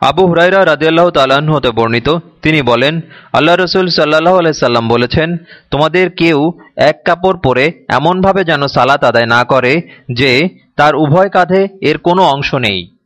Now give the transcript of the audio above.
আবু হুরাইরা রাজিয়াল্লাহ তালাহ হতে বর্ণিত, তিনি বলেন, আল্লাহ রসুল সাল্লাহ আলাইসাল্লাম বলেছেন, তোমাদের কেউ এক কাপড় পরে এমনভাবে যেন সালাত আদায় না করে যে তার উভয় কাঁধে এর কোনো অংশ নেই।